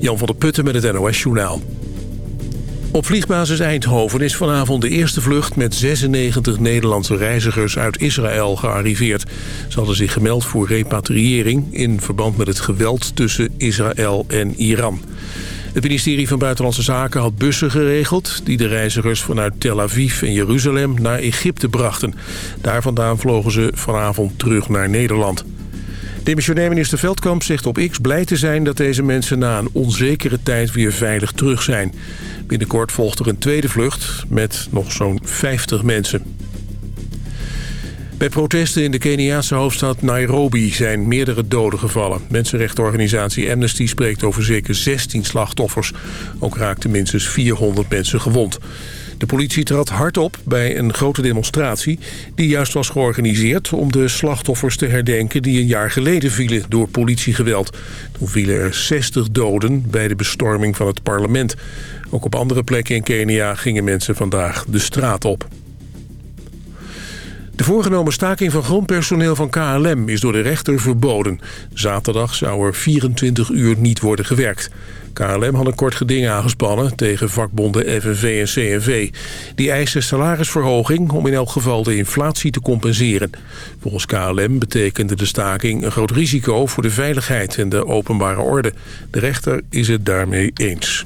Jan van der Putten met het NOS Journaal. Op vliegbasis Eindhoven is vanavond de eerste vlucht met 96 Nederlandse reizigers uit Israël gearriveerd. Ze hadden zich gemeld voor repatriëring in verband met het geweld tussen Israël en Iran. Het ministerie van Buitenlandse Zaken had bussen geregeld... die de reizigers vanuit Tel Aviv en Jeruzalem naar Egypte brachten. Daar vandaan vlogen ze vanavond terug naar Nederland. Demissionair minister Veldkamp zegt op X blij te zijn... dat deze mensen na een onzekere tijd weer veilig terug zijn. Binnenkort volgt er een tweede vlucht met nog zo'n 50 mensen. Bij protesten in de Keniaanse hoofdstad Nairobi zijn meerdere doden gevallen. Mensenrechtenorganisatie Amnesty spreekt over zeker 16 slachtoffers. Ook raakten minstens 400 mensen gewond. De politie trad hard op bij een grote demonstratie... die juist was georganiseerd om de slachtoffers te herdenken... die een jaar geleden vielen door politiegeweld. Toen vielen er 60 doden bij de bestorming van het parlement. Ook op andere plekken in Kenia gingen mensen vandaag de straat op. De voorgenomen staking van grondpersoneel van KLM is door de rechter verboden. Zaterdag zou er 24 uur niet worden gewerkt. KLM had een kort geding aangespannen tegen vakbonden FNV en CNV. Die eisen salarisverhoging om in elk geval de inflatie te compenseren. Volgens KLM betekende de staking een groot risico voor de veiligheid en de openbare orde. De rechter is het daarmee eens.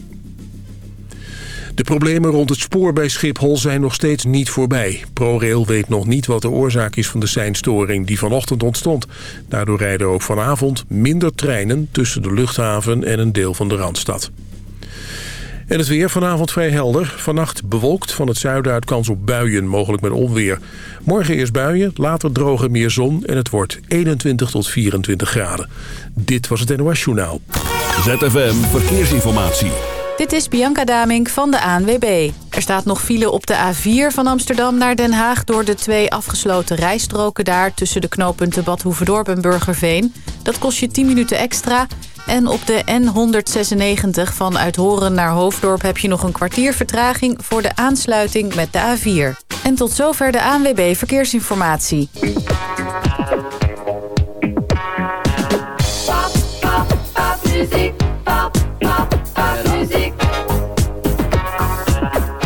De problemen rond het spoor bij Schiphol zijn nog steeds niet voorbij. ProRail weet nog niet wat de oorzaak is van de seinstoring die vanochtend ontstond. Daardoor rijden ook vanavond minder treinen tussen de luchthaven en een deel van de Randstad. En het weer vanavond vrij helder. Vannacht bewolkt van het zuiden uit kans op buien, mogelijk met onweer. Morgen eerst buien, later droge meer zon en het wordt 21 tot 24 graden. Dit was het NOS Journaal. ZFM Verkeersinformatie. Dit is Bianca Damink van de ANWB. Er staat nog file op de A4 van Amsterdam naar Den Haag... door de twee afgesloten rijstroken daar... tussen de knooppunten Bad Hoeverdorp en Burgerveen. Dat kost je 10 minuten extra. En op de N196 van Uithoren naar Hoofddorp... heb je nog een kwartier vertraging voor de aansluiting met de A4. En tot zover de ANWB Verkeersinformatie.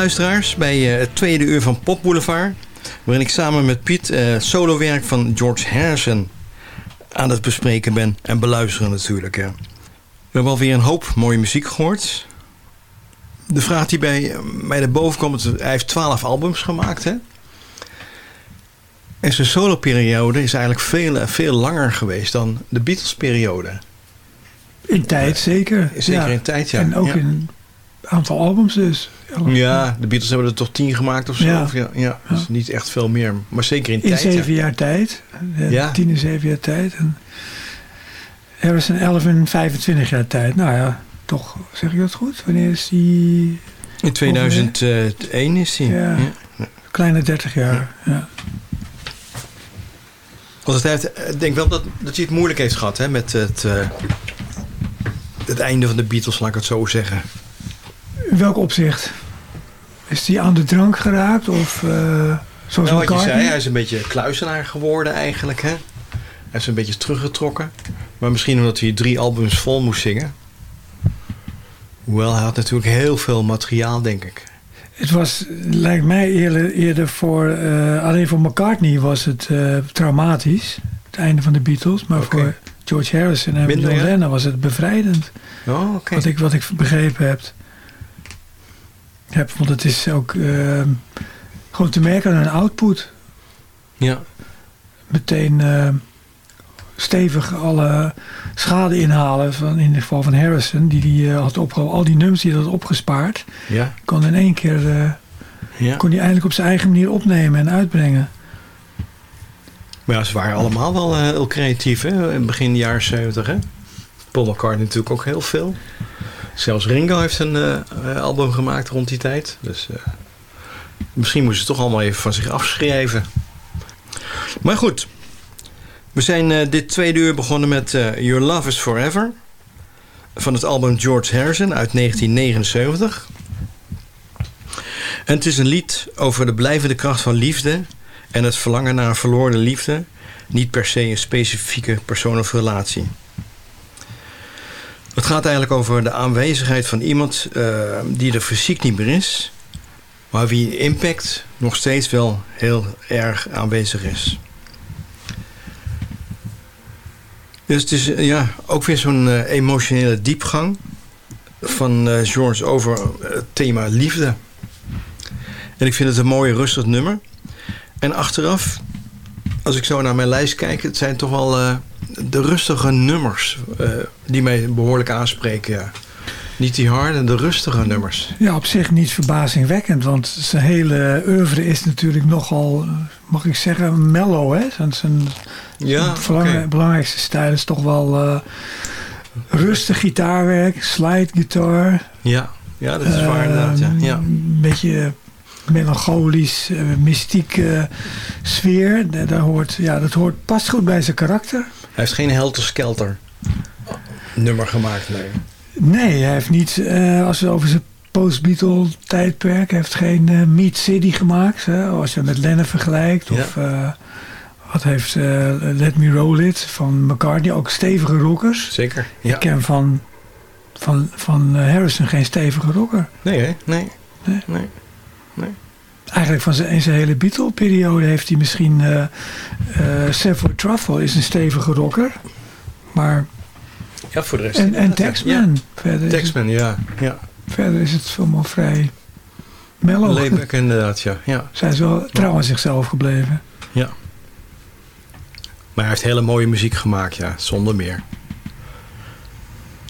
Luisteraars bij het tweede uur van Pop Boulevard. Waarin ik samen met Piet uh, solowerk van George Harrison aan het bespreken ben. En beluisteren natuurlijk. Hè. We hebben alweer een hoop mooie muziek gehoord. De vraag die bij mij erboven komt, hij heeft twaalf albums gemaakt. Hè? En zijn soloperiode is eigenlijk veel, veel langer geweest dan de Beatles-periode. In tijd zeker. Zeker in tijd, ja. En ook ja. in een aantal albums dus. Ja, de Beatles hebben er toch tien gemaakt of zo. Ja. Of ja, ja, dus niet echt veel meer. Maar zeker in, In tijd. zeven ja. jaar tijd. Eh, Ja. Tien en zeven jaar tijd. En Harrison 11 en 25 jaar tijd. Nou ja, toch zeg ik dat goed? Wanneer is die In 2001 is hij. Ja. Ja. kleine 30 jaar? Ja. Want het heeft, ik denk wel dat, dat hij het moeilijk heeft gehad hè, met het, eh, het einde van de Beatles, laat ik het zo zeggen. In welk opzicht? Is die aan de drank geraakt? Of eh, zoals Nou, wat je zei, hij is een beetje kluisenaar geworden eigenlijk. Hè? Hij is een beetje teruggetrokken. Maar misschien omdat hij drie albums vol moest zingen. Hoewel, hij had natuurlijk heel veel materiaal, denk ik. Het was, lijkt mij eerder, eerder voor, eh, alleen voor McCartney was het eh, traumatisch. Het einde van de Beatles. Maar voor George Harrison en Minder, John? Lennon was het bevrijdend. Oh. Wat, ik, wat ik begrepen heb. Heb. Want het is ook eh, gewoon te merken aan hun output. Ja, Meteen eh, stevig alle schade inhalen. Van, in het geval van Harrison. Die, die eh, had opge al die nummers die hij had opgespaard. ja, Kon in één keer... eh, ja. kon hij eindelijk op zijn eigen manier opnemen en uitbrengen. Maar ja, ze waren allemaal wel eh, heel creatief, hè? In begin jaren 70, hè? Paul McCartney natuurlijk ook heel veel. Zelfs Ringo heeft een eh, eh, album gemaakt rond die tijd. Dus eh, misschien moesten ze toch allemaal even van zich afschrijven. Maar goed, we zijn dit tweede uur begonnen met Your Love is Forever. Van het album George Harrison uit 1979. En het is een lied over de blijvende kracht van liefde en het verlangen naar een verloren liefde, niet per se een specifieke persoon of relatie. Het gaat eigenlijk over de aanwezigheid van iemand eh, die er fysiek niet meer is, maar wie impact nog steeds wel heel erg aanwezig is. Dus het is eh, ja, ook weer zo'n eh, emotionele diepgang van eh, George over het thema liefde. En ik vind het een mooi rustig nummer. En achteraf, als ik zo naar mijn lijst kijk, het zijn toch wel de rustige nummers eh, die mij behoorlijk aanspreken. Ja. Niet die harde, de rustige nummers. Ja, op zich niet verbazingwekkend, want zijn hele oeuvre is natuurlijk nogal, eh, mag ik zeggen, mellow. Hè? Zijn, zijn Ja, belangrijkste stijl is toch wel eh, rustig gitaarwerk, slide guitar. Ja, ja, dat is waar inderdaad. Ja. Ehm, Ja. Een beetje melancholisch, mystieke sfeer. Da- Daar hoort, ja, dat hoort, past goed bij zijn karakter. Hij heeft geen Helter Skelter nummer gemaakt, nee. Nee, hij heeft niet, eh, als we over zijn post-Beatle tijdperk, hij heeft geen eh, Meat City gemaakt. Hè, als je met Lennon vergelijkt. Ja. Of eh, wat heeft Let Me Roll It van McCartney. Ook stevige rockers. Zeker. Ja. Ik ken van, van, van Harrison geen stevige rocker. Nee, hè? Nee. Nee. nee. Eigenlijk van zijn, in zijn hele Beatle-periode heeft hij misschien... eh eh Savoy Truffle is een stevige rocker. Maar, Ja, voor de rest. en, en inderdaad, ja. Taxman. Verder, Ja, is het, ja. ja. verder is het allemaal vrij mellow. Layback inderdaad, ja. ja. Zijn ze wel trouw aan zichzelf gebleven. Maar hij heeft hele mooie muziek gemaakt, ja, zonder meer.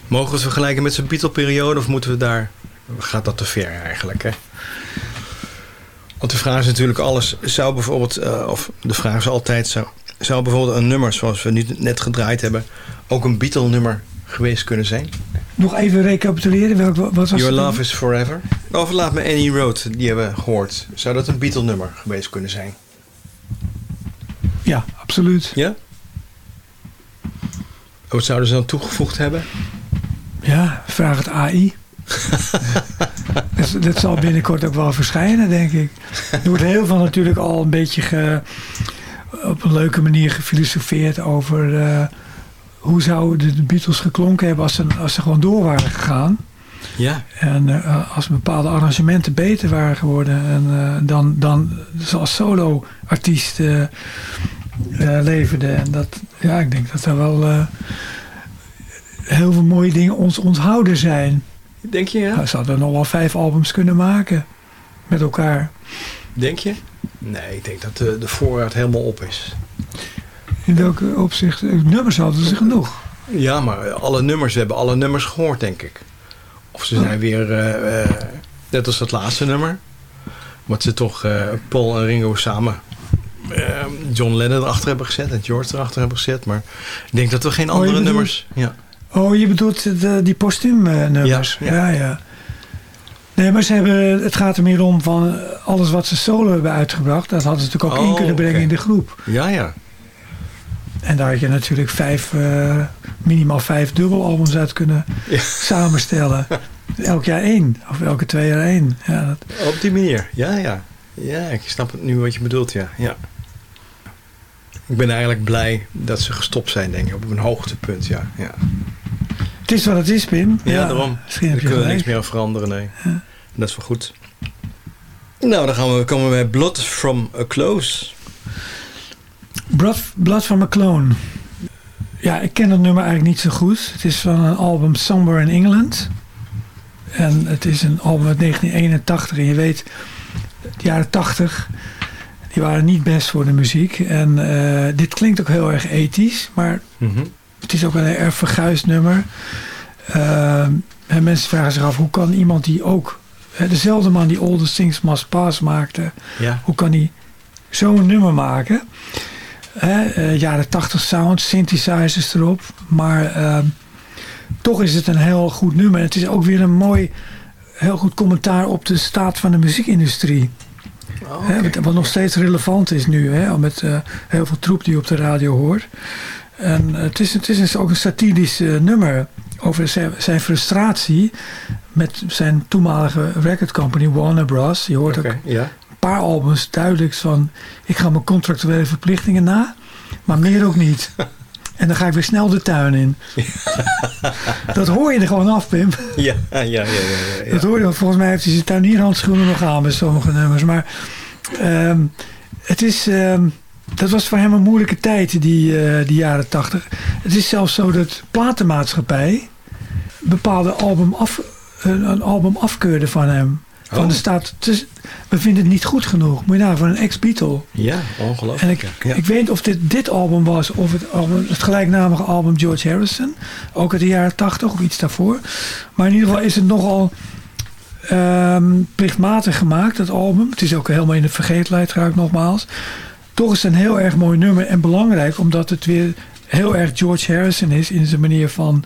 Mogen we het vergelijken met zijn Beatle-periode of moeten we daar... Gaat dat te ver eigenlijk, hè? Want de vraag is natuurlijk alles... Zou bijvoorbeeld, eh, of de vraag is altijd... Zou, zou bijvoorbeeld een nummer zoals we nu net gedraaid hebben... ook een Beatle-nummer geweest kunnen zijn? Nog even recapituleren. Welk, wat was Your? Love is Forever? Of Laat Me Any Road, die hebben we gehoord. Zou dat een Beatle-nummer geweest kunnen zijn? Ja, absoluut. Ja? Wat zouden ze dan toegevoegd hebben? Ja, vraag het AI. dat, dat zal binnenkort ook wel verschijnen, denk ik. Er wordt heel veel natuurlijk al een beetje ge- op een leuke manier gefilosofeerd over eh, hoe zouden de Beatles geklonken hebben als ze, als ze gewoon door waren gegaan. Ja. En uh, als bepaalde arrangementen beter waren geworden en, uh, dan, dan zoals solo-artiest uh, leverde. En dat, ja, ik denk dat er wel heel veel mooie dingen ons onthouden zijn. Denk je, ja? Nou, ze hadden nog wel vijf albums kunnen maken met elkaar. Denk je? Nee, ik denk dat de, de voorraad helemaal op is. In welke opzicht? Nummers hadden ze genoeg. Ja, maar alle nummers, we hebben alle nummers gehoord, denk ik. Of ze zijn weer, uh, uh, net als dat laatste nummer. Wat ze toch uh, Paul en Ringo samen John Lennon erachter hebben gezet en George erachter hebben gezet. Maar ik denk dat we geen andere oh, nummers... Ja. Oh, je bedoelt de, die postuumnummers? Ja, ja, ja. Nee, maar ze hebben, het gaat er meer om van alles wat ze solo hebben uitgebracht. Dat hadden ze natuurlijk ook oh, in kunnen brengen in de groep. Ja, ja. En daar had je natuurlijk vijf, uh, minimaal vijf dubbelalbums uit kunnen samenstellen. Elk jaar één. Of elke twee jaar één. Ja, dat... Op die manier, ja, ja. Ja, ik snap het nu wat je bedoelt, ja. ja. Ik ben eigenlijk blij dat ze gestopt zijn, denk ik. Op een hoogtepunt, ja. ja. Het is wat het is, Pim. Ja, daarom. Daar kunnen we niks meer aan veranderen, nee. Ja. Dat is wel goed. Nou, dan gaan we, komen we bij Blood from a Close. Blood, Blood from a Clone. Ja, ik ken het nummer eigenlijk niet zo goed. Het is van een album Somewhere in England. En het is een album uit 1981. En je weet, de jaren 80, die waren niet best voor de muziek. En uh, dit klinkt ook heel erg ethisch. Maar mm -hmm. het is ook een erg verguisd nummer. Uh, en mensen vragen zich af, hoe kan iemand die ook... Dezelfde man die All the Things Must Pass maakte. Ja. Hoe kan hij zo'n nummer maken? uh, jaren 80 sound, synthesizers erop. Maar uh, toch is het een heel goed nummer. Het is ook weer een mooi, heel goed commentaar op de staat van de muziekindustrie. Oh, okay. wat nog steeds relevant is nu, hè, met uh, heel veel troep die je op de radio hoort. En het is, het is ook een satirisch nummer over zijn, zijn, frustratie met zijn toenmalige record company Warner Bros. Je hoort okay, ook ja paar albums duidelijk van... ik ga mijn contractuele verplichtingen na, maar meer ook niet. En dan ga ik weer snel de tuin in. dat hoor je er gewoon af, Pim. Ja, ja, ja. ja, ja, Dat hoor je, volgens mij heeft hij zijn tuinierhandschoenen nog aan met sommige nummers. Maar um, het is... Um, dat was voor hem een moeilijke tijd, die, uh, die jaren tachtig. Het is zelfs zo dat platenmaatschappij bepaalde album af, een album afkeurde van hem. Van de oh. staat, we vinden het niet goed genoeg. Moet je nou, van een ex-Beatle. Ja, ongelooflijk. En ik, ik weet niet of dit dit album was of het, album, het gelijknamige album George Harrison. Ook uit de jaren tachtig of iets daarvoor. Maar in ieder geval is het nogal um, plichtmatig gemaakt, dat album. Het is ook helemaal in de ga ik nogmaals. Toch is het een heel erg mooi nummer en belangrijk omdat het weer heel erg George Harrison is in zijn manier van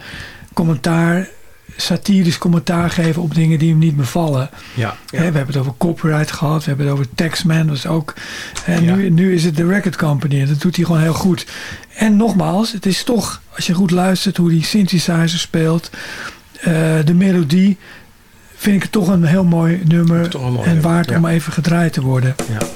commentaar satirisch commentaar geven op dingen die hem niet bevallen. Ja, we hebben het over copyright gehad, we hebben het over Taxman, dat is ook. En nu, nu is het de record company en dat doet hij gewoon heel goed. En nogmaals, het is toch, als je goed luistert hoe die synthesizer speelt, uh, de melodie, vind ik het toch een heel mooi nummer en waard om even gedraaid te worden. Ja.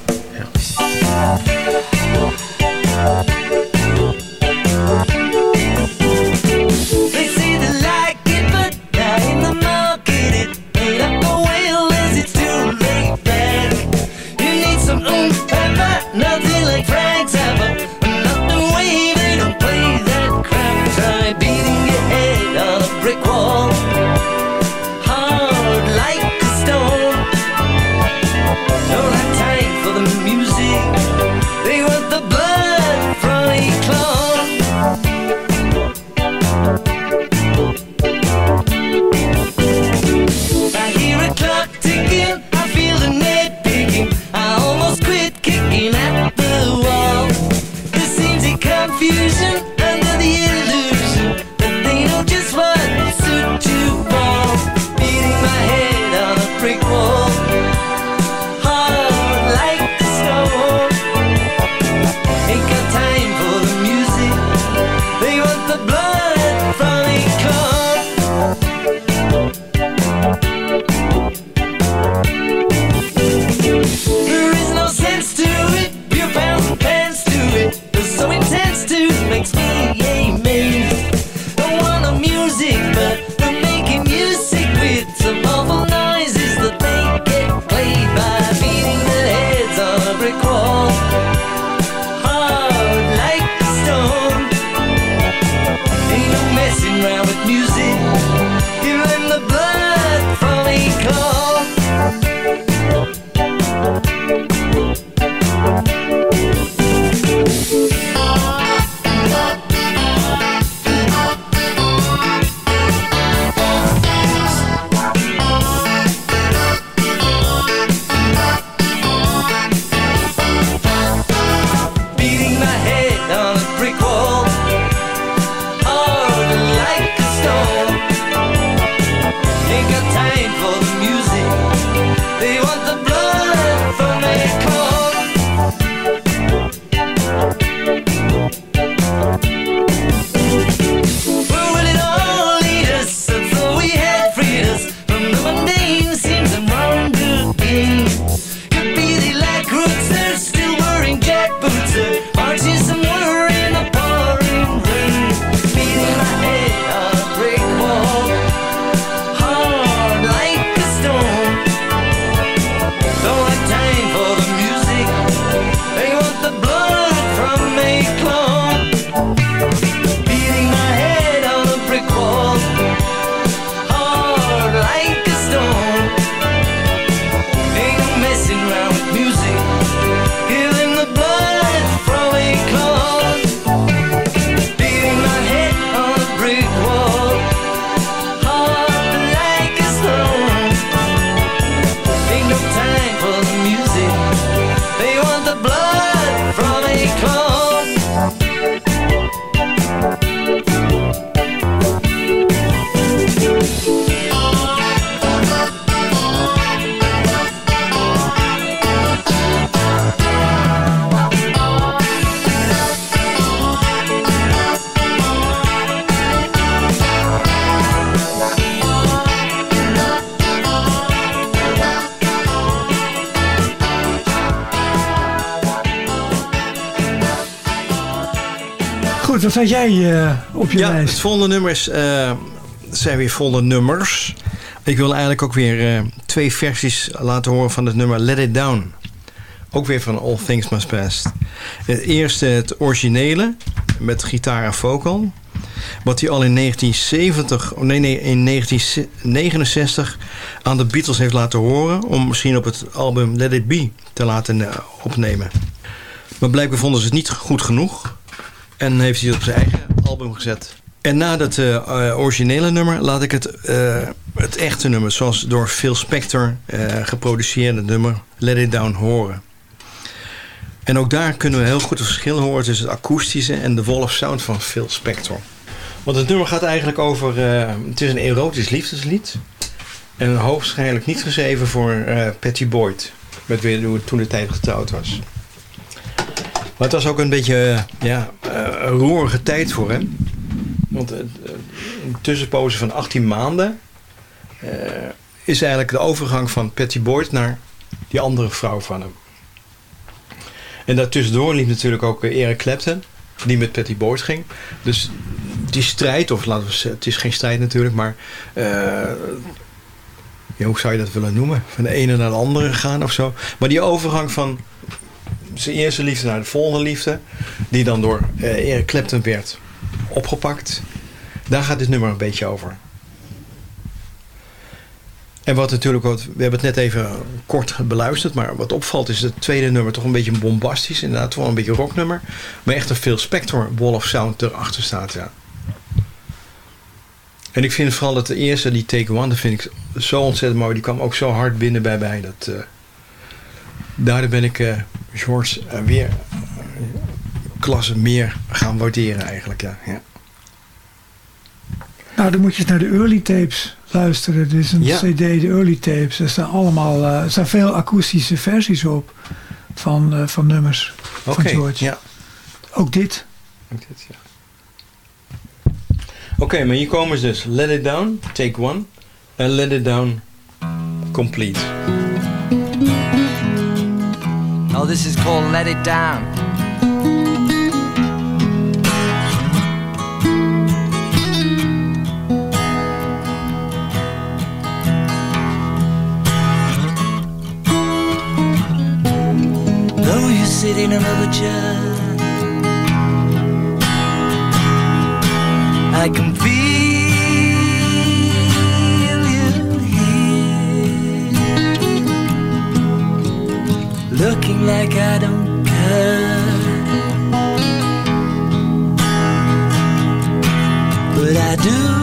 Oh. Wat had jij uh, op je ja, lijst? Het volgende nummer is, uh, zijn weer volle nummers. Ik wil eigenlijk ook weer uh, twee versies laten horen van het nummer Let It Down. Ook weer van All Things Must Pass. Het eerste het originele met gitaar en vocal. Wat hij al in 1970, nee, nee, in 1969 aan de Beatles heeft laten horen. Om misschien op het album Let It Be te laten opnemen. Maar blijkbaar vonden ze het niet goed genoeg. En heeft hij op zijn eigen album gezet. En na dat uh, originele nummer laat ik het, uh, het echte nummer... zoals door Phil Spector geproduceerde nummer Let It Down horen. En ook daar kunnen we heel goed het verschil horen... tussen het akoestische en de wolf sound van Phil Spector. Want het nummer gaat eigenlijk over... het is een erotisch liefdeslied. En hoogstwaarschijnlijk niet geschreven voor Patty Boyd... met wie toen de tijd getrouwd was. Maar het was ook een beetje ja, een roerige tijd voor hem. Want een tussenpoze van 18 maanden... Uh, is eigenlijk de overgang van Patty Boyd naar die andere vrouw van hem. En daartussendoor liep natuurlijk ook Eric Clapton... die met Patty Boyd ging. Dus die strijd, of laten we zeggen... het is geen strijd natuurlijk, maar... Ja, hoe zou je dat willen noemen? Van de ene naar de andere gaan of zo. Maar die overgang van zijn eerste liefde naar de volgende liefde. Die dan door uh, Eric Clapton werd opgepakt. Daar gaat dit nummer een beetje over. En wat natuurlijk, wat, we hebben het net even kort beluisterd. Maar wat opvalt is het tweede nummer toch een beetje bombastisch. Inderdaad, wel een beetje rocknummer. Maar echt een veel Spector Wall of Sound erachter staat, ja. En ik vind vooral dat de eerste, die Take One, dat vind ik zo ontzettend mooi. Die kwam ook zo hard binnen bij mij. Dat, uh, daardoor ben ik uh, George uh, weer klasse meer gaan waarderen eigenlijk. Ja. ja. Nou, dan moet je naar de early tapes luisteren. Dit is een Ja. cd, de early tapes. Er staan allemaal, eh, er staan veel akoestische versies op van, eh, van nummers van George. ja. Ook dit. Ook dit, ja. Oké, maar hier komen ze dus. Let It Down, Take One. En Let It Down, Complete. This is called Let It Down. Though you sit in another chair, I can feel looking like I don't care. But I do,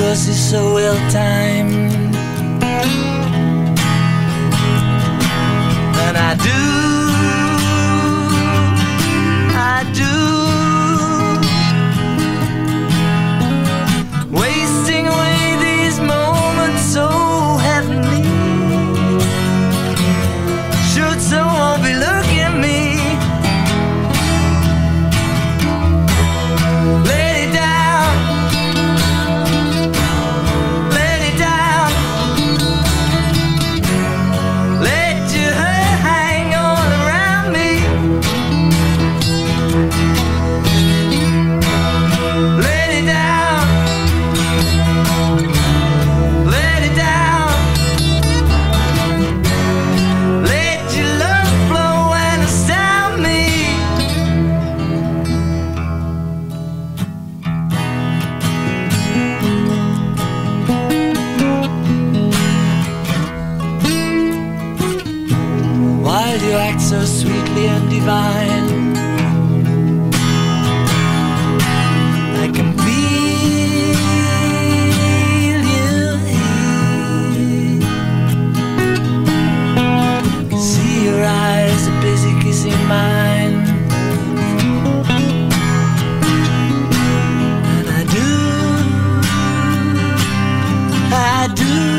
Love to us is so well timed. Do.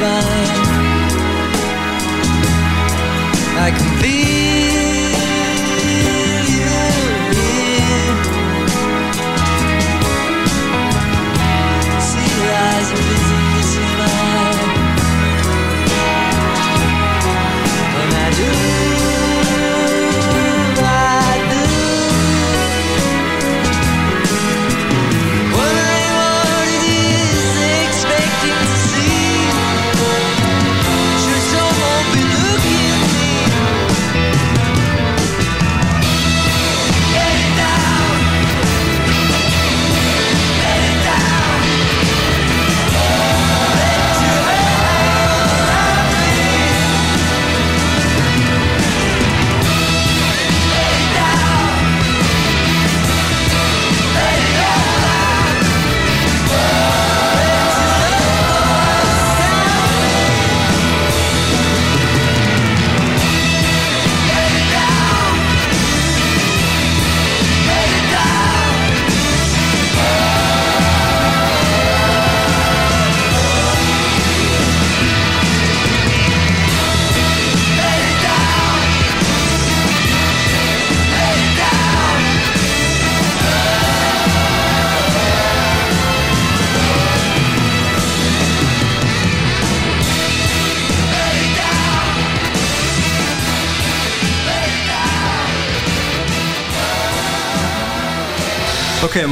Bye.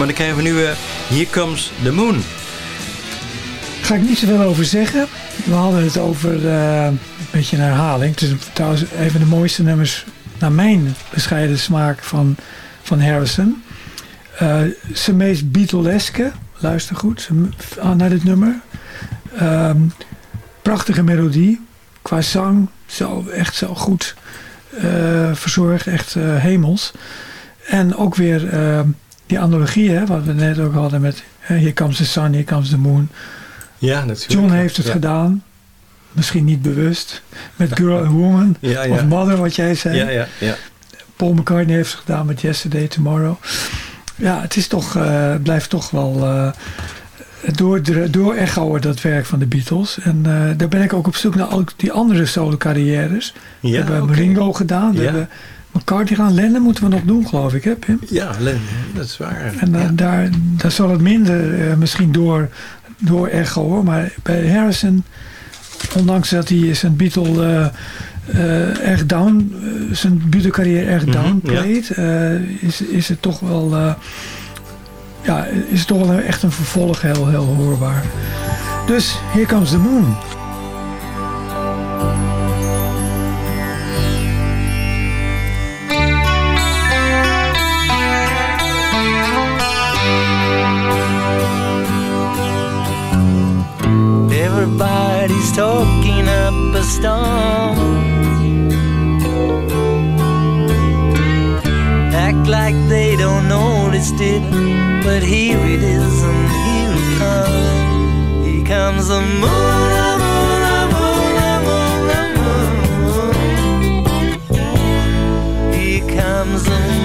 Maar dan krijgen we nu eh Here Comes the Moon. Ga ik niet zoveel over zeggen. We hadden het over eh, een beetje een herhaling. Het is trouwens een van de mooiste nummers naar mijn bescheiden smaak van, van Harrison. Eh, zijn meest Beatleske, luister goed, ah, naar dit nummer. Ehm, prachtige melodie, qua zang, zo, echt zo goed verzorgd, echt eh, hemels. En ook weer ehm, die analogie, hè, wat we net ook hadden met Here Comes the Sun, Here Comes the Moon. Ja, natuurlijk. John heeft het Ja. gedaan. Misschien niet bewust. Met Girl and Woman. Ja, ja. Of Mother, wat jij zei. Ja, ja, ja. Paul McCartney heeft het gedaan met Yesterday, Tomorrow. Ja, het is toch, het blijft toch wel uh, door, door echoen dat werk van de Beatles. En eh, daar ben ik ook op zoek naar ook die andere solo carrières. we hebben oké. Ringo gedaan. We hebben McCartney gedaan. Lennon moeten we nog doen, geloof ik, hè Pim? Ja, Len, dat is waar. En ja. daar, daar zal het minder eh, misschien door, door echo hoor. Maar bij Harrison, ondanks dat hij zijn Beatle eh, eh, erg down, eh, zijn Beatle carrière erg Mhm, downplayed, eh, is, is het toch wel, ja, is toch wel echt een vervolg heel, heel hoorbaar. Dus Here Comes the Moon. Everybody's talking up a storm. Act like they don't notice it, but here it is, and here it comes. Here comes the moon. Here comes the moon,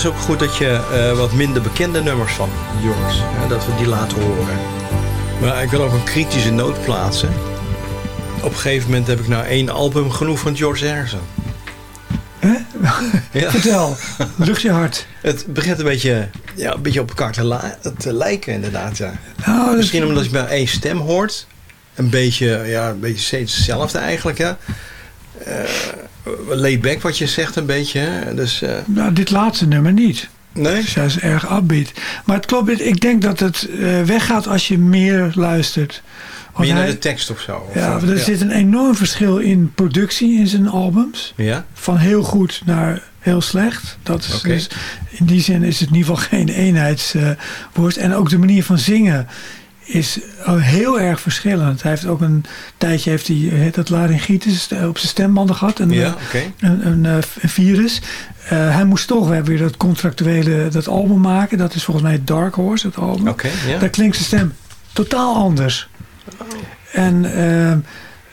is ook goed dat je eh, wat minder bekende nummers van jongens, hè, dat we die laten horen. Maar ik wil ook een kritische noot plaatsen. Op een gegeven moment heb ik nou één album genoeg van George Harrison. Hè? Ja. Vertel, lucht je hart. Het begint een beetje, ja, een beetje op elkaar te, lijken, inderdaad. Ja. Nou, Misschien omdat je maar één stem hoort. Een beetje, ja, een beetje steeds hetzelfde eigenlijk. Hè. Eh, laid back wat je zegt een beetje. Hè. Dus, eh, nou, dit laatste nummer niet. nee? Dus hij is erg upbeat. Maar het klopt, ik denk dat het eh, weggaat als je meer luistert. Want Meer naar hij- de tekst of zo? Of, ja, er zit een enorm verschil in productie in zijn albums. Ja? Van heel goed naar heel slecht. Dat is dus, in die zin is het in ieder geval geen eenheidswoord. en ook de manier van zingen is eh, heel erg verschillend. Hij heeft ook een tijdje heeft hij, heet dat laryngitis eh, op zijn stembanden gehad. Een, Ja, eh, een, een, eh, een virus. Eh, hij moest toch weer dat contractuele dat album maken. Dat is volgens mij Dark Horse, het album. Daar klinkt zijn stem totaal anders. En eh,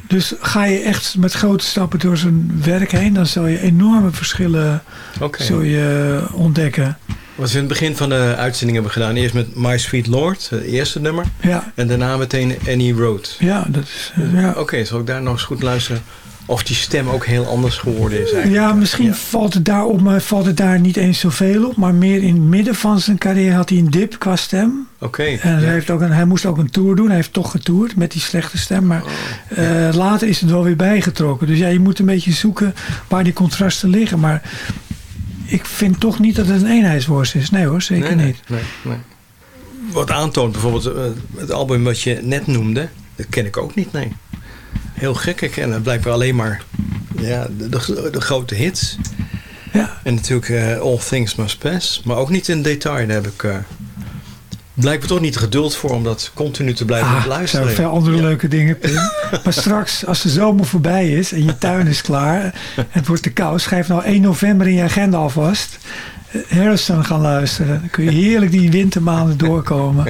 dus ga je echt met grote stappen door zijn werk heen, dan zal je enorme verschillen zul je ontdekken. Wat we in het begin van de uitzending hebben gedaan. Eerst met My Sweet Lord, het eerste nummer. Ja, En daarna meteen Any Road. ja, dat is, eh, ja. Oké, zal ik daar nog eens goed luisteren? Of die stem ook heel anders geworden is eigenlijk. Ja, misschien Ja. valt het daar op, maar valt het daar niet eens zoveel op. Maar meer in het midden van zijn carrière had hij een dip qua stem. Oké. En ja. hij, heeft ook een, hij moest ook een tour doen. Hij heeft toch getoerd met die slechte stem. Maar Oh, eh, later is het wel weer bijgetrokken. Dus ja, je moet een beetje zoeken waar die contrasten liggen. Maar ik vind toch niet dat het een eenheidsworst is. Nee hoor, zeker nee, niet. Nee, nee. Wat aantoont bijvoorbeeld eh, het album wat je net noemde. Dat ken ik ook niet, nee. Heel gek. Ik ken blijkbaar alleen maar ja, de, de, de grote hits. Ja, En natuurlijk eh, All Things Must Pass. Maar ook niet in detail. Daar heb ik... eh blijkbaar toch niet geduld voor om dat continu te blijven ah, er luisteren. zijn veel andere Ja. leuke dingen. Pim. maar straks, als de zomer voorbij is en je tuin is klaar. Het wordt te koud. Schrijf nou 1 november in je agenda alvast. eh, Harrison gaan luisteren. Dan kun je heerlijk die wintermaanden doorkomen.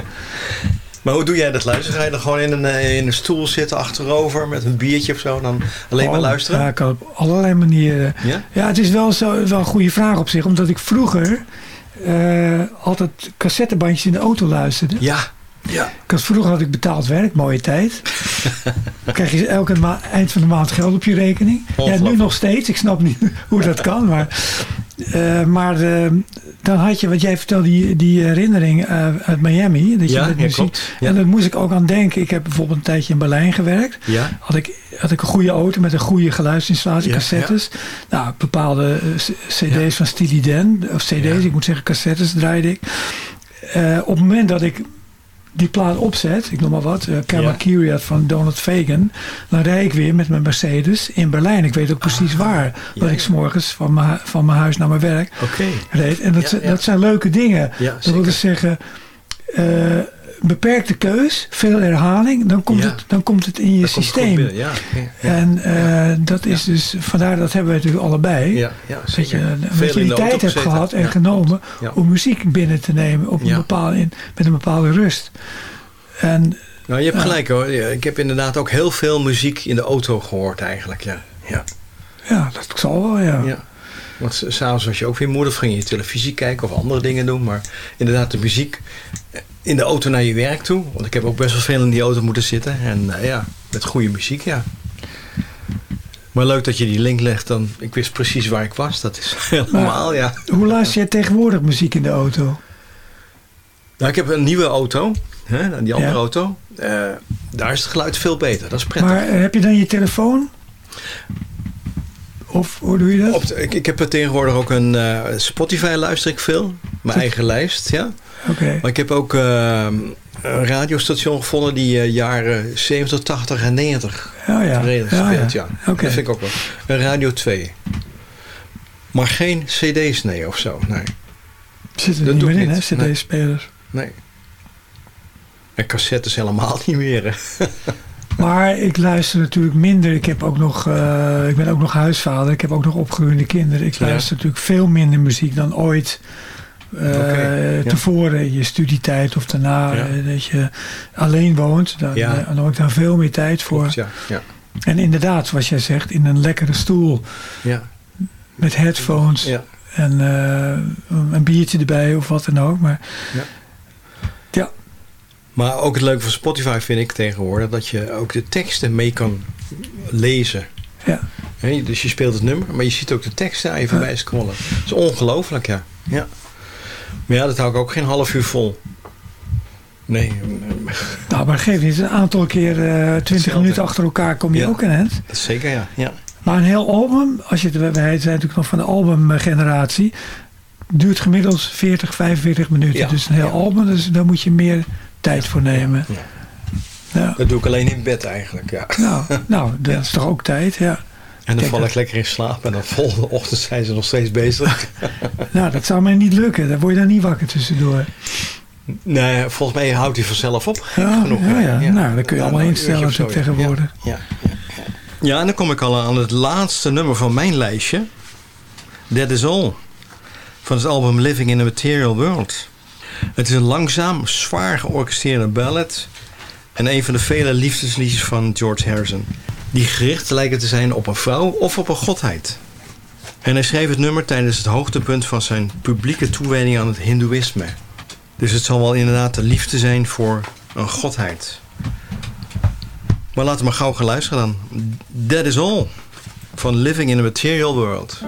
Maar hoe doe jij dat luisteren? Ga je dan gewoon in een, eh, in een stoel zitten achterover met een biertje of zo? en Dan alleen maar Oh, luisteren? Ja, kan op allerlei manieren. Ja? Ja, het is wel, zo, wel een goede vraag op zich. Omdat ik vroeger eh, altijd cassettebandjes in de auto luisterde. Ja. Ja. Had, vroeger had ik betaald werk, mooie tijd. Dan krijg je elke eind van de maand geld op je rekening. Ja, nu nog steeds. Ik snap niet hoe dat kan. Maar, eh, maar eh, dan had je, wat jij vertelde, die, die herinnering eh, uit Miami. Dat je Ja. Ja. En daar moest ik ook aan denken. Ik heb bijvoorbeeld een tijdje in Berlijn gewerkt. Ja. Had ik, had ik een goede auto met een goede geluidsinstallatie, cassettes. Nou, bepaalde cd's van Steely Dan, of cd's, ik moet zeggen cassettes draaide ik. Op het moment dat ik die plaat opzet, ik noem maar wat, uh, Ja. Van Donald Fagan, dan rijd ik weer met mijn Mercedes in Berlijn. Ik weet ook precies waar, ja, dat ik s'morgens van mijn, van mijn huis naar mijn werk reed. En dat, dat zijn leuke dingen. Dat wil dus zeggen, eh, beperkte keus, veel herhaling, dan komt, Ja. het, dan komt het in je systeem. binnen, Ja. En eh, dat is dus, vandaar dat hebben we natuurlijk allebei. ja, ja, Dat je, dat je die tijd hebt gehad en genomen om muziek binnen te nemen op een bepaalde, in, met een bepaalde rust. En Nou, je hebt Ja. gelijk hoor. Ik heb inderdaad ook heel veel muziek in de auto gehoord eigenlijk. Ja. Ja. ja, dat zal wel, ja. ja. Want s'avonds was je ook weer moeder, of ging je televisie kijken of andere dingen doen. Maar inderdaad, de muziek eh, in de auto naar je werk toe. Want ik heb ook best wel veel in die auto moeten zitten. En eh, ja, met goede muziek, ja. Maar leuk dat je die link legt dan. Ik wist precies waar ik was. Dat is helemaal, ja. Hoe luister je tegenwoordig muziek in de auto? Nou, ik heb een nieuwe auto. Hè, die andere Ja. auto. Eh, daar is het geluid veel beter. Dat is prettig. Maar eh, heb je dan je telefoon? Of hoe doe je dat? Op de- ik, ik heb tegenwoordig ook een Spotify luister ik veel. Mijn eigen lijst, ja. Maar ik heb ook eh, een radiostation gevonden die eh, jaren 70, 80 en 90 Ja, ja. redelijk ja, speelt. ja. Dat vind ik ook wel. Een Radio 2. Maar geen cd's, nee, of zo. Nee. Zit er Dat niet meer in, hè, cd-spelers. nee. En cassettes helemaal niet meer. Maar ik luister natuurlijk minder. Ik, heb ook nog, eh, ik ben ook nog huisvader. Ik heb ook nog opgegroeide kinderen. Ik luister natuurlijk veel minder muziek dan ooit. Eh, Oké, ja. Tevoren in je studietijd of daarna. Ja. eh, dat je alleen woont. Dan, Ja. dan heb ik daar veel meer tijd voor. Klopt, ja. Ja. En inderdaad, zoals jij zegt, in een lekkere stoel. Ja. Met headphones. Ja. En eh, een biertje erbij of wat dan ook. Maar Maar ook het leuke van Spotify vind ik tegenwoordig dat je ook de teksten mee kan lezen. ja. Dus je speelt het nummer, maar je ziet ook de teksten even Ja. bij scrollen. Dat is ongelooflijk, ja. ja. Maar ja, dat hou ik ook geen half uur vol. Nee, Nou, maar geef niet. Een aantal keer eh 20 Hetzelfde. minuten achter elkaar kom je Ja. ook in het. zeker ja. ja. Maar een heel album, als je het, wij zijn natuurlijk nog van de albumgeneratie, duurt gemiddeld 40, 45 minuten. Ja, Dus een heel ja. album, dus daar moet je meer tijd voor nemen. Ja. Ja. Dat doe ik alleen in bed eigenlijk, ja. Nou, nou, dat is toch ook tijd, ja. En dan val ik lekker in slaap en dan volgende ochtend zijn ze nog steeds bezig. Nou, dat zou mij niet lukken. Daar word je dan niet wakker tussendoor. nee, volgens mij houdt hij vanzelf op. Genoeg, ja. Nou, dat kun je allemaal een instellen zo, tegenwoordig. Ja. ja, en dan kom ik al aan het laatste nummer van mijn lijstje. That is All. Van het album Living in a Material World. Het is een langzaam, zwaar georchestreerde ballad. En een van de vele liefdesliedjes van George Harrison. Die gericht lijken te zijn op een vrouw of op een godheid. En hij schreef het nummer tijdens het hoogtepunt van zijn publieke toewijding aan het hindoeïsme. Dus het zal wel inderdaad de liefde zijn voor een godheid. Maar laten we maar gauw gaan luisteren dan. That is all. Van Living in a Material World.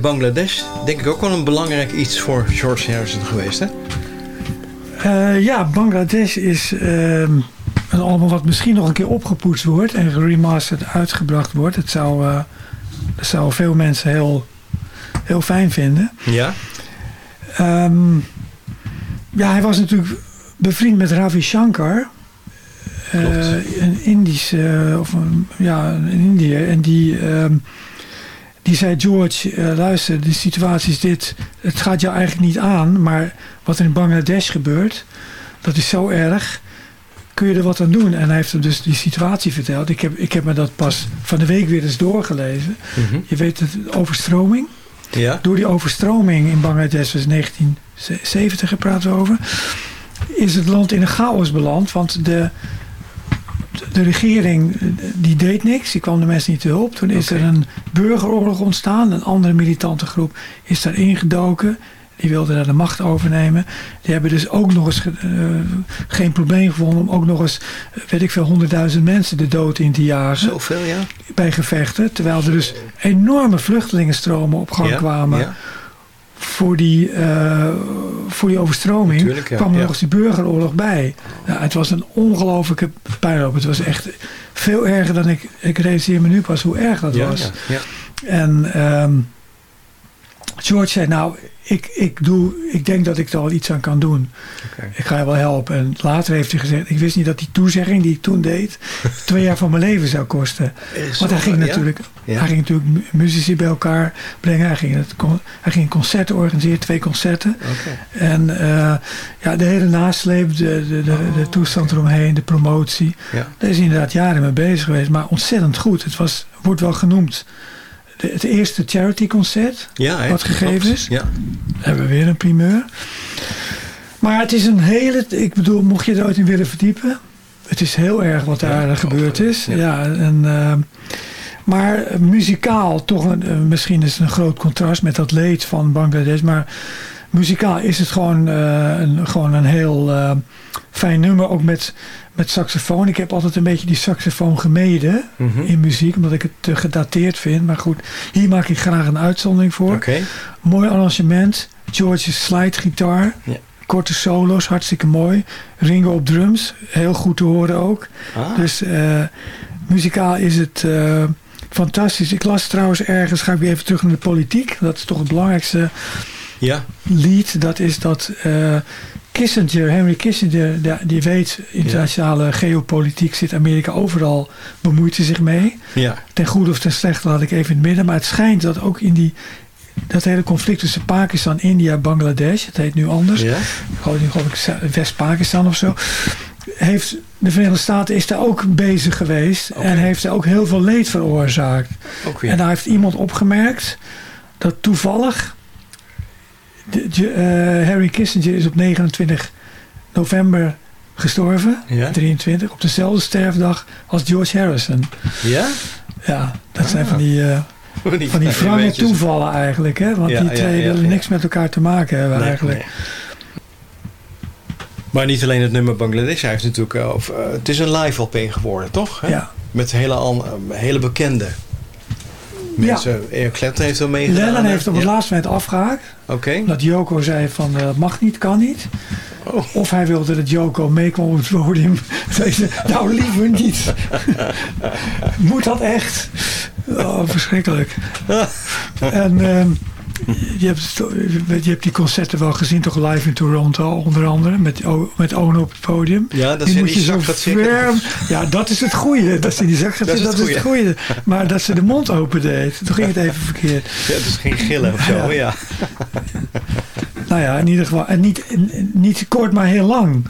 Bij Bangladesh. Denk ik ook wel een belangrijk iets voor George Harrison geweest, hè? Eh, ja, Bangladesh is ehm, een album wat misschien nog een keer opgepoetst wordt en geremasterd uitgebracht wordt. Het zou, eh, dat zou veel mensen heel, heel fijn vinden. Ja. Ehm, ja, hij was natuurlijk bevriend met Ravi Shankar. Eh, een Indische, of een, ja, een Indiër. En die, ehm, die zei, George, eh, luister, de situatie is dit. Het gaat jou eigenlijk niet aan, maar wat er in Bangladesh gebeurt, dat is zo erg. Kun je er wat aan doen? En hij heeft hem dus die situatie verteld. Ik heb, ik heb me dat pas van de week weer eens doorgelezen. Mhm. Je weet het, overstroming. Ja. Door die overstroming in Bangladesh, was 1970 praten we over, is het land in een chaos beland. Want de, de regering die deed niks, die kwam de mensen niet te hulp. Toen is er een burgeroorlog ontstaan. Een andere militante groep is daar ingedoken. Die wilden daar de macht overnemen. Die hebben dus ook nog eens eh, geen probleem gevonden om ook nog eens, weet ik veel, honderdduizend mensen de dood in te jagen Zoveel, ja. bij gevechten. Terwijl er dus enorme vluchtelingenstromen op gang ja. kwamen Ja. Voor, die, eh, voor die overstroming. Ja. kwam er Ja. nog eens die burgeroorlog bij. Nou, het was een ongelofelijke puinhoop. Het was echt veel erger dan ik, ik realiseer me nu pas hoe erg dat was. ja, ja. En ehm, George zei, nou, ik, ik, doe, ik denk dat ik er al iets aan kan doen. Ik ga je wel helpen. En later heeft hij gezegd, ik wist niet dat die toezegging die ik toen deed, twee jaar van mijn leven zou kosten. Want hij ging Ja? natuurlijk, Ja. hij ging natuurlijk mu- muzici bij elkaar brengen. Hij ging, het, hij ging concerten organiseren, twee concerten. En eh, ja, de hele nasleep, de, de, de, de toestand eromheen, de promotie. Ja. Daar is hij inderdaad jaren mee bezig geweest. Maar ontzettend goed. Het was, wordt wel genoemd. De, het eerste charity concert Ja, hè, wat gegeven klopt. is. Ja. hebben we weer een primeur. Maar het is een hele... Ik bedoel, mocht je er ooit in willen verdiepen... Het is heel erg wat daar Ja, gebeurd is. ja. Ja. en, eh, maar muzikaal toch een, eh, misschien is het een groot contrast met dat leed van Bangladesh. Maar muzikaal is het gewoon, eh, een, gewoon een heel eh, fijn nummer. Ook met, met saxofoon. Ik heb altijd een beetje die saxofoon gemeden Mhm. in muziek. Omdat ik het te gedateerd vind. Maar goed, hier maak ik graag een uitzondering voor. Mooi arrangement. George's slidegitaar. Ja. Korte solo's, hartstikke mooi. Ringo op drums, heel goed te horen ook. Ah, Dus eh, muzikaal is het eh, fantastisch. Ik las trouwens ergens, ga ik weer even terug naar de politiek. Dat is toch het belangrijkste ja. lied. Dat is dat eh, Kissinger, Henry Kissinger, die, die weet internationale geopolitiek zit Amerika overal, bemoeit hij zich mee Ja. ten goede of ten slechte laat ik even in het midden. Maar het schijnt dat ook in die, dat hele conflict tussen Pakistan, India, Bangladesh, het heet nu anders, Ja. nu geloof ik West-Pakistan of zo, heeft de Verenigde Staten is daar ook bezig geweest en heeft daar ook heel veel leed veroorzaakt. En daar heeft iemand opgemerkt dat toevallig Harry Kissinger is op 29 november gestorven, Ja? 23, op dezelfde sterfdag als George Harrison. Ja? Ja, dat zijn Ah. van die, eh, van die wrange toevallen eigenlijk. Hè? Want Ja, die twee ja, willen niks met elkaar te maken hebben Nee, eigenlijk. nee. Maar niet alleen het nummer Bangladesh. Hij heeft natuurlijk... eh, of, eh, het is een live LP geworden, toch? Hè? Ja. Met hele, eh, hele bekende mensen. Eric Clapton heeft er meegedaan. Lennon heeft op het Ja. laatste moment afgehaakt. Oké. Dat Joko zei van eh, dat mag niet, kan niet. Oh. Of hij wilde dat Joko meekwam op het podium. Zei ze, nou liever niet. Moet dat echt? Oh, verschrikkelijk. en ehm, je, hebt, je hebt die concerten wel gezien, toch live in Toronto onder andere. Met, met Ono op het podium. Ja, dat die moet je zo ferm... Ja, dat is het goede. Dat ze die zak gaat Dat is dat het is het goede. Maar dat ze de mond open deed, toen ging het even verkeerd. Ja, is geen gillen of zo. Ja. Ja. Nou ja, in ieder geval. En niet, niet kort, maar heel lang.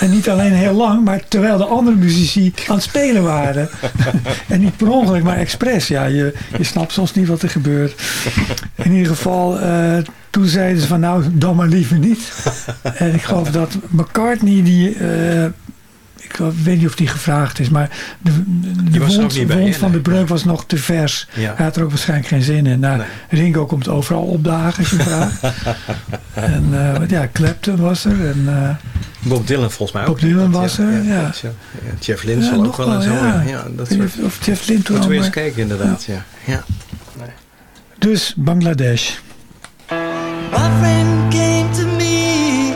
En niet alleen heel lang, maar terwijl de andere muzici aan het spelen waren. en niet per ongeluk, maar expres. Ja, je, je snapt soms niet wat er gebeurt. In ieder geval, eh, toen zeiden ze van nou, dan maar liever niet. en ik geloof dat McCartney die... eh, ik weet niet of die gevraagd is, maar de, de wond, van de breuk was nog te vers. Ja. Hij had er ook waarschijnlijk geen zin in. Nou. Ringo komt overal opdagen als je vraagt. en eh, ja, Clapton was er. En, eh, Bob Dylan volgens mij ook. Bob Dylan was er, ja. Jeff Lynne zal ook wel, wel zo. Ja. dat. Of Jeff Lynne toen Moeten we eens kijken inderdaad, ja. ja. Dus Bangladesh. My friend came to me,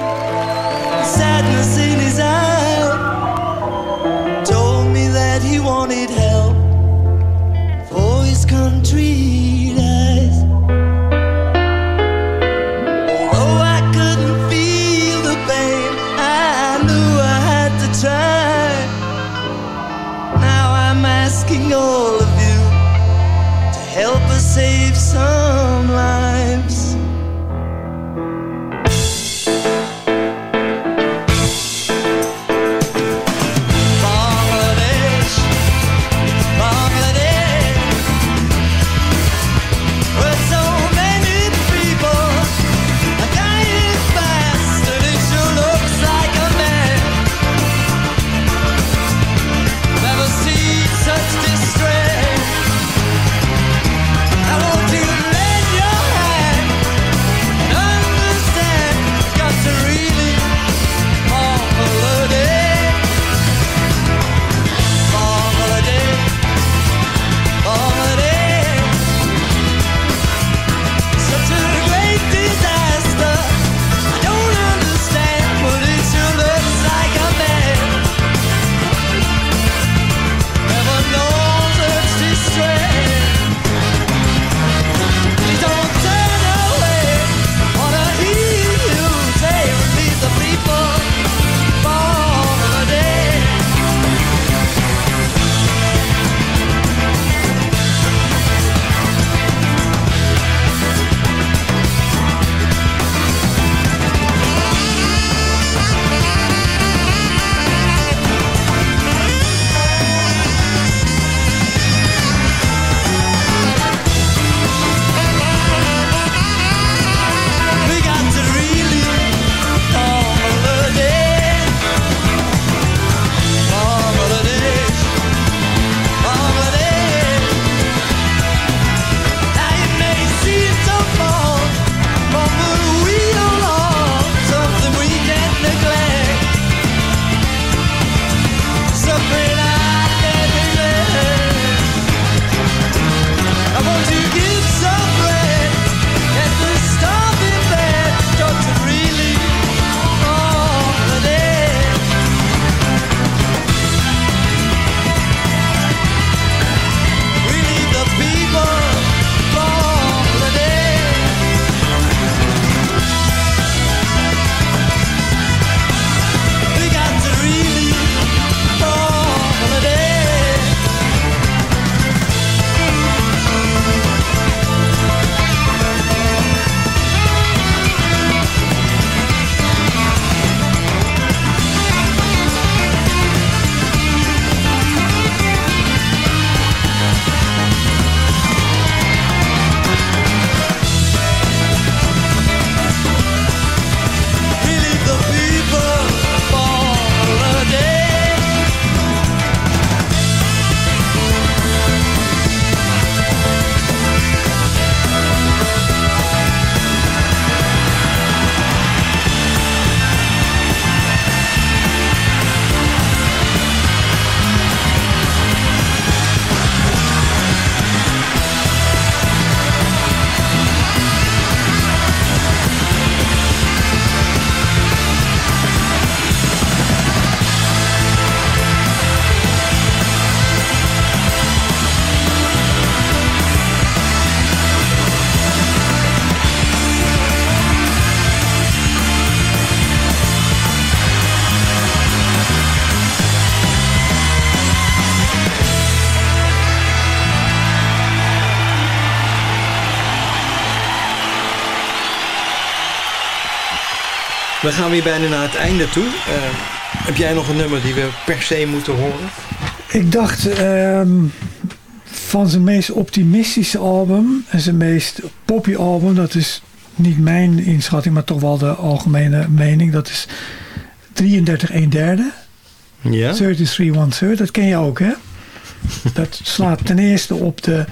we gaan weer bijna naar het einde toe. Eh, heb jij nog een nummer die we per se moeten horen? Ik dacht ehm, van zijn meest optimistische album en zijn meest poppy album, dat is niet mijn inschatting, maar toch wel de algemene mening, dat is 33 1 derde. Ja. 33 1 third, dat ken je ook hè? Dat slaat ten eerste op de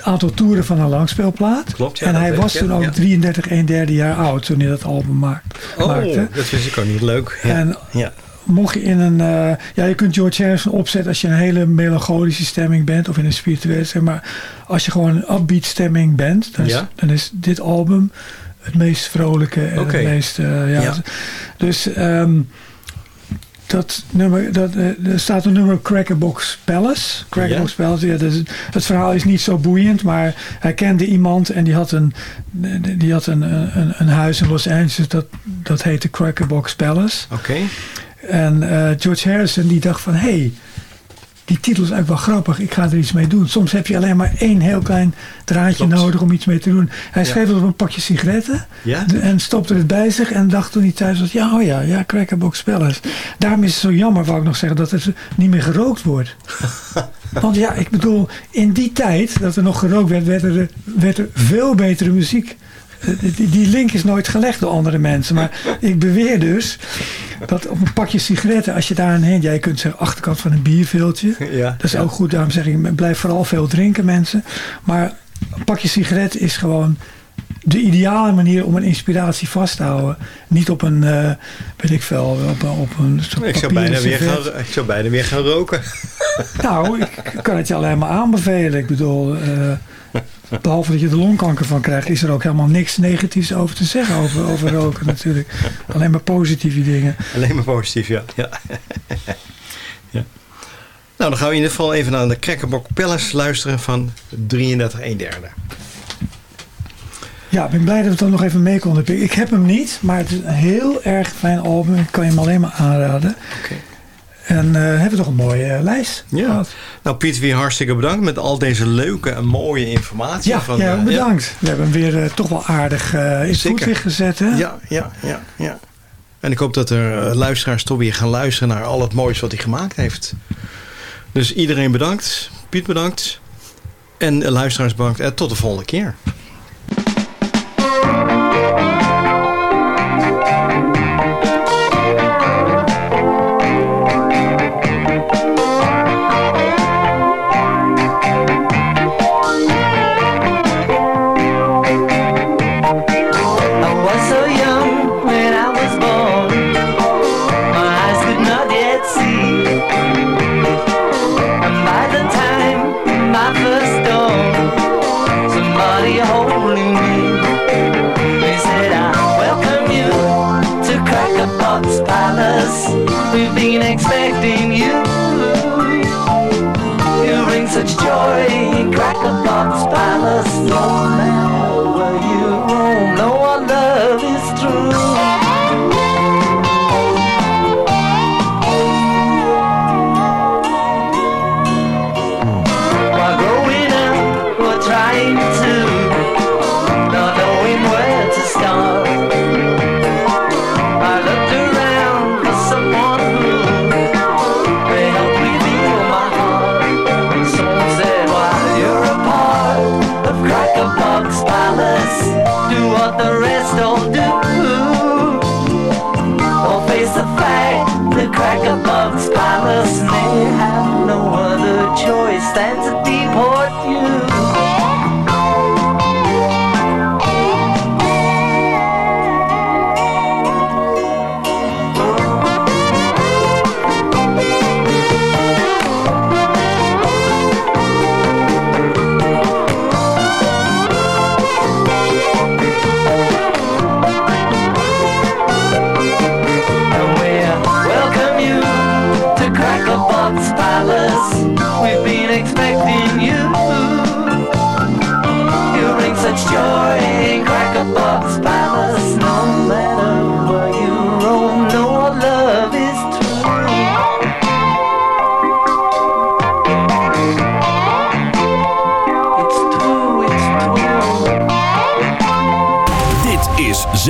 het aantal toeren van een langspeelplaat. Klopt, ja, en hij was toen ook 33, 1 derde jaar oud toen hij dat album oh, maakte. Oh, dat vind ik ook niet. Leuk. En ja. mocht je in een... Eh, ja, je kunt George Harrison opzetten als je een hele melancholische stemming bent. Of in een spirituele zeg Maar als je gewoon een upbeat stemming bent, dan is, dan is dit album het meest vrolijke en het meest... Eh, ja, Dus... Um, dat nummer, dat, eh, er staat een nummer Crackerbox Palace. Crackerbox Palace, ja, dat is- het verhaal is niet zo boeiend, maar hij kende iemand en die had een, die had een, een, een huis in Los Angeles, dat, dat heette Crackerbox Palace. Oké. En eh, George Harrison die dacht van, hé, hey, die titel is eigenlijk wel grappig, ik ga er iets mee doen. Soms heb je alleen maar één heel klein draadje Klopt. nodig om iets mee te doen. Hij schreef het op een pakje sigaretten. Ja? En stopte het bij zich en dacht toen hij thuis was, ja, oh ja, ja, Crackerbox Palace. Daarom is het zo jammer, wou ik nog zeggen, dat er niet meer gerookt wordt. Want ja, ik bedoel, in die tijd dat er nog gerookt werd, werd er, werd er veel betere muziek. Die, die link is nooit gelegd door andere mensen. Maar ik beweer dus dat op een pakje sigaretten, als je daar een heen, jij kunt zeggen achterkant van een bierveeltje. Ja. Dat is ja. ook goed, daarom zeg ik, blijf vooral veel drinken mensen. Maar een pakje sigaret is gewoon de ideale manier om een inspiratie vast te houden. Niet op een, eh, weet ik veel, op, een- op een soort Ik zou, bijna weer gaan, ik zou bijna weer gaan roken. Nou, ik kan het je alleen maar aanbevelen. Ik bedoel, eh, behalve dat je er longkanker van krijgt, is er ook helemaal niks negatiefs over te zeggen over, over roken natuurlijk. Alleen maar positieve dingen. Alleen maar positief, ja. ja. ja. Nou, dan gaan we in ieder geval even naar de Crackerbok Palace luisteren van 33 1 derde. Ja, ik ben blij dat we het dan nog even mee konden pikken. Ik heb hem niet, maar het is een heel erg fijn album. Ik kan je hem alleen maar aanraden. Oké. En eh hebben we toch een mooie eh, lijst Ja. gehad. Nou, Piet, weer hartstikke bedankt met al deze leuke en mooie informatie. Ja, van, ja, eh, bedankt. We hebben hem weer toch wel aardig in het voetlicht gezet. Hè? Ja, ja, ja, ja. En ik hoop dat er luisteraars toch weer gaan luisteren naar al het moois wat hij gemaakt heeft. Dus iedereen bedankt. Piet bedankt. En luisteraars bedankt. En tot de volgende keer. Joy